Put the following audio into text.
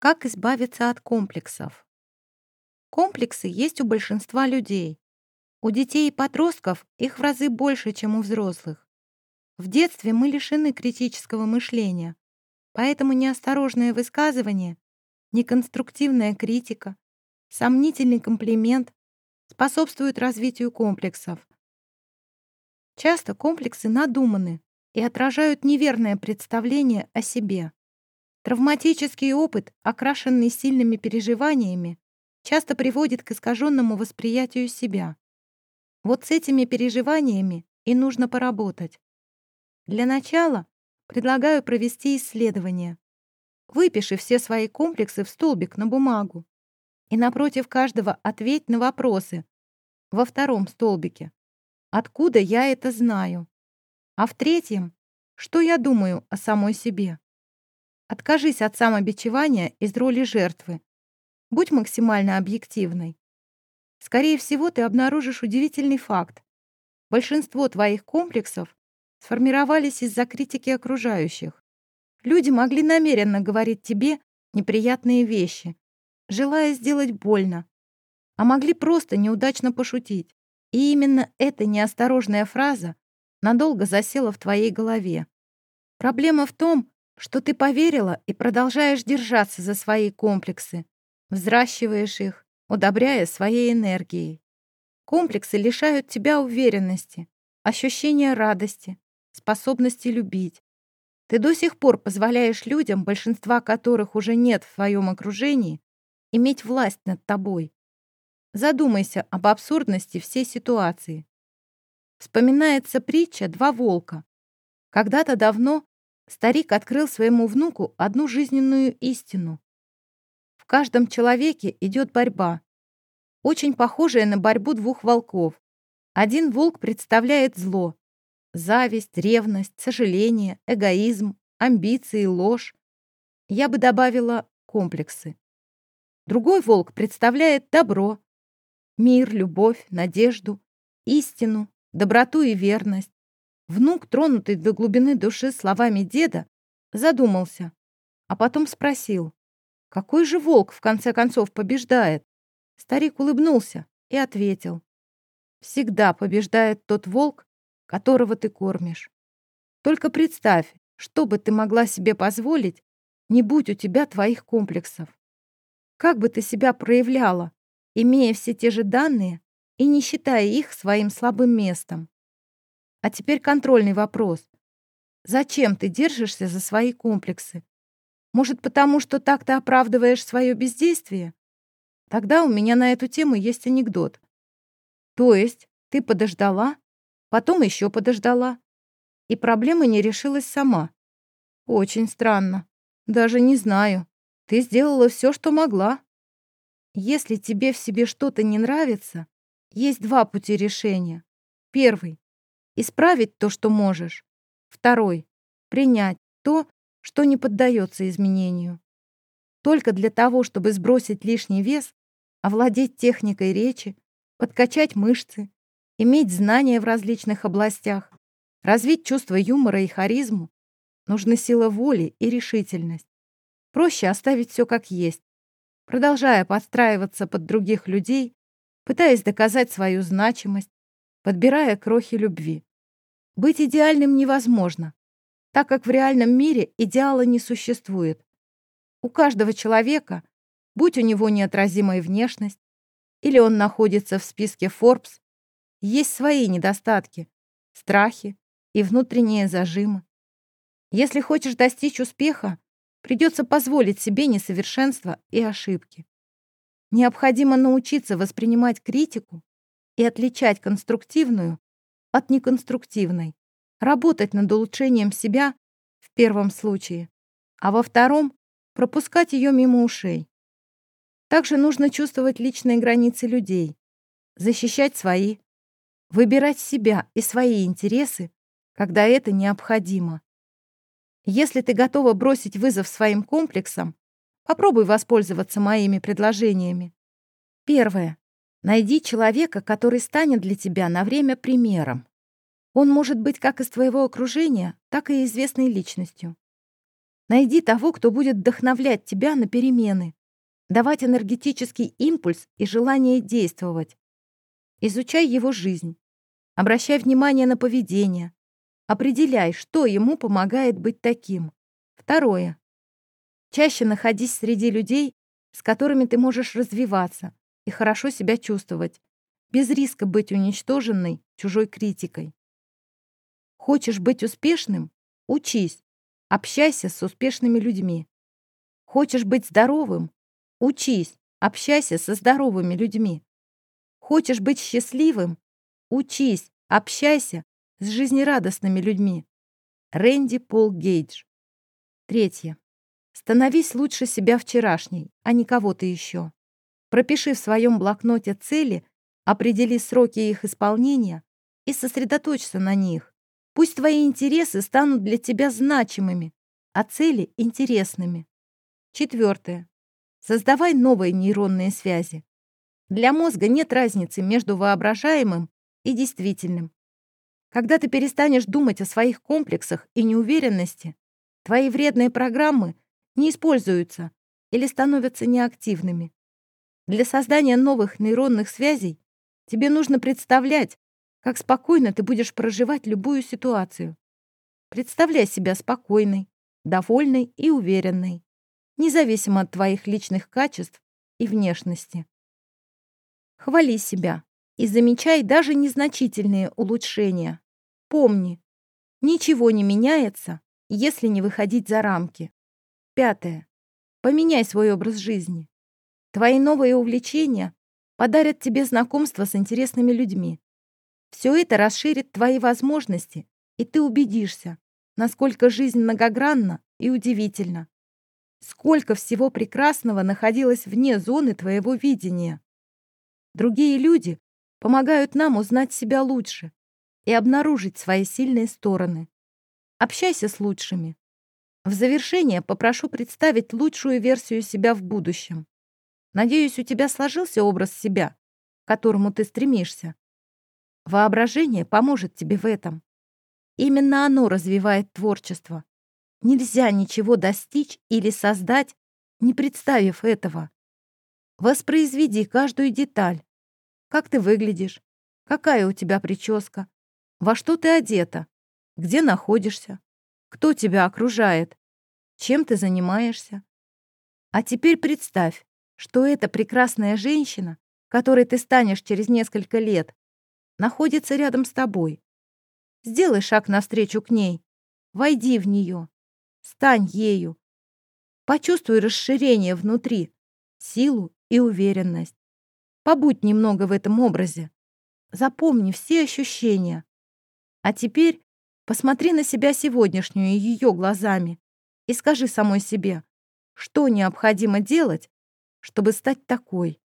Как избавиться от комплексов? Комплексы есть у большинства людей. У детей и подростков их в разы больше, чем у взрослых. В детстве мы лишены критического мышления, поэтому неосторожное высказывание, неконструктивная критика, сомнительный комплимент способствуют развитию комплексов. Часто комплексы надуманы и отражают неверное представление о себе. Травматический опыт, окрашенный сильными переживаниями, часто приводит к искаженному восприятию себя. Вот с этими переживаниями и нужно поработать. Для начала предлагаю провести исследование. Выпиши все свои комплексы в столбик на бумагу и напротив каждого ответь на вопросы. Во втором столбике. Откуда я это знаю? А в третьем, что я думаю о самой себе? Откажись от самобичевания из роли жертвы. Будь максимально объективной. Скорее всего, ты обнаружишь удивительный факт. Большинство твоих комплексов сформировались из-за критики окружающих. Люди могли намеренно говорить тебе неприятные вещи, желая сделать больно, а могли просто неудачно пошутить. И именно эта неосторожная фраза надолго засела в твоей голове. Проблема в том, что ты поверила и продолжаешь держаться за свои комплексы, взращиваешь их, удобряя своей энергией. Комплексы лишают тебя уверенности, ощущения радости, способности любить. Ты до сих пор позволяешь людям, большинства которых уже нет в твоем окружении, иметь власть над тобой. Задумайся об абсурдности всей ситуации. Вспоминается притча «Два волка». Когда-то давно старик открыл своему внуку одну жизненную истину. В каждом человеке идет борьба, очень похожая на борьбу двух волков. Один волк представляет зло, зависть, ревность, сожаление, эгоизм, амбиции, ложь. Я бы добавила комплексы. Другой волк представляет добро, мир, любовь, надежду, истину, доброту и верность. Внук, тронутый до глубины души словами деда, задумался, а потом спросил, какой же волк в конце концов побеждает? Старик улыбнулся и ответил, всегда побеждает тот волк, которого ты кормишь. Только представь, что бы ты могла себе позволить, не будь у тебя твоих комплексов. Как бы ты себя проявляла, имея все те же данные и не считая их своим слабым местом? А теперь контрольный вопрос. Зачем ты держишься за свои комплексы? Может, потому что так ты оправдываешь свое бездействие? Тогда у меня на эту тему есть анекдот. То есть ты подождала, потом еще подождала, и проблема не решилась сама. Очень странно. Даже не знаю. Ты сделала все, что могла. Если тебе в себе что-то не нравится, есть два пути решения. Первый Исправить то, что можешь. Второй. Принять то, что не поддается изменению. Только для того, чтобы сбросить лишний вес, овладеть техникой речи, подкачать мышцы, иметь знания в различных областях, развить чувство юмора и харизму, нужны сила воли и решительность. Проще оставить все как есть, продолжая подстраиваться под других людей, пытаясь доказать свою значимость, подбирая крохи любви. Быть идеальным невозможно, так как в реальном мире идеала не существует. У каждого человека, будь у него неотразимая внешность, или он находится в списке Forbes, есть свои недостатки, страхи и внутренние зажимы. Если хочешь достичь успеха, придется позволить себе несовершенства и ошибки. Необходимо научиться воспринимать критику и отличать конструктивную от неконструктивной. Работать над улучшением себя в первом случае, а во втором — пропускать ее мимо ушей. Также нужно чувствовать личные границы людей, защищать свои, выбирать себя и свои интересы, когда это необходимо. Если ты готова бросить вызов своим комплексам, попробуй воспользоваться моими предложениями. Первое. Найди человека, который станет для тебя на время примером. Он может быть как из твоего окружения, так и известной личностью. Найди того, кто будет вдохновлять тебя на перемены, давать энергетический импульс и желание действовать. Изучай его жизнь. Обращай внимание на поведение. Определяй, что ему помогает быть таким. Второе. Чаще находись среди людей, с которыми ты можешь развиваться и хорошо себя чувствовать, без риска быть уничтоженной чужой критикой. Хочешь быть успешным? Учись. Общайся с успешными людьми. Хочешь быть здоровым? Учись. Общайся со здоровыми людьми. Хочешь быть счастливым? Учись. Общайся с жизнерадостными людьми. Рэнди Пол Гейдж. Третье. Становись лучше себя вчерашней, а не кого-то еще. Пропиши в своем блокноте цели, определи сроки их исполнения и сосредоточься на них. Пусть твои интересы станут для тебя значимыми, а цели — интересными. Четвертое. Создавай новые нейронные связи. Для мозга нет разницы между воображаемым и действительным. Когда ты перестанешь думать о своих комплексах и неуверенности, твои вредные программы не используются или становятся неактивными. Для создания новых нейронных связей тебе нужно представлять, как спокойно ты будешь проживать любую ситуацию. Представляй себя спокойной, довольной и уверенной, независимо от твоих личных качеств и внешности. Хвали себя и замечай даже незначительные улучшения. Помни, ничего не меняется, если не выходить за рамки. Пятое. Поменяй свой образ жизни. Твои новые увлечения подарят тебе знакомство с интересными людьми, все это расширит твои возможности, и ты убедишься, насколько жизнь многогранна и удивительна. Сколько всего прекрасного находилось вне зоны твоего видения. Другие люди помогают нам узнать себя лучше и обнаружить свои сильные стороны. Общайся с лучшими. В завершение попрошу представить лучшую версию себя в будущем. Надеюсь, у тебя сложился образ себя, к которому ты стремишься. Воображение поможет тебе в этом. Именно оно развивает творчество. Нельзя ничего достичь или создать, не представив этого. Воспроизведи каждую деталь. Как ты выглядишь? Какая у тебя прическа? Во что ты одета? Где находишься? Кто тебя окружает? Чем ты занимаешься? А теперь представь, что эта прекрасная женщина, которой ты станешь через несколько лет, находится рядом с тобой. Сделай шаг навстречу к ней. Войди в нее. Стань ею. Почувствуй расширение внутри, силу и уверенность. Побудь немного в этом образе. Запомни все ощущения. А теперь посмотри на себя сегодняшнюю ее глазами и скажи самой себе, что необходимо делать, чтобы стать такой.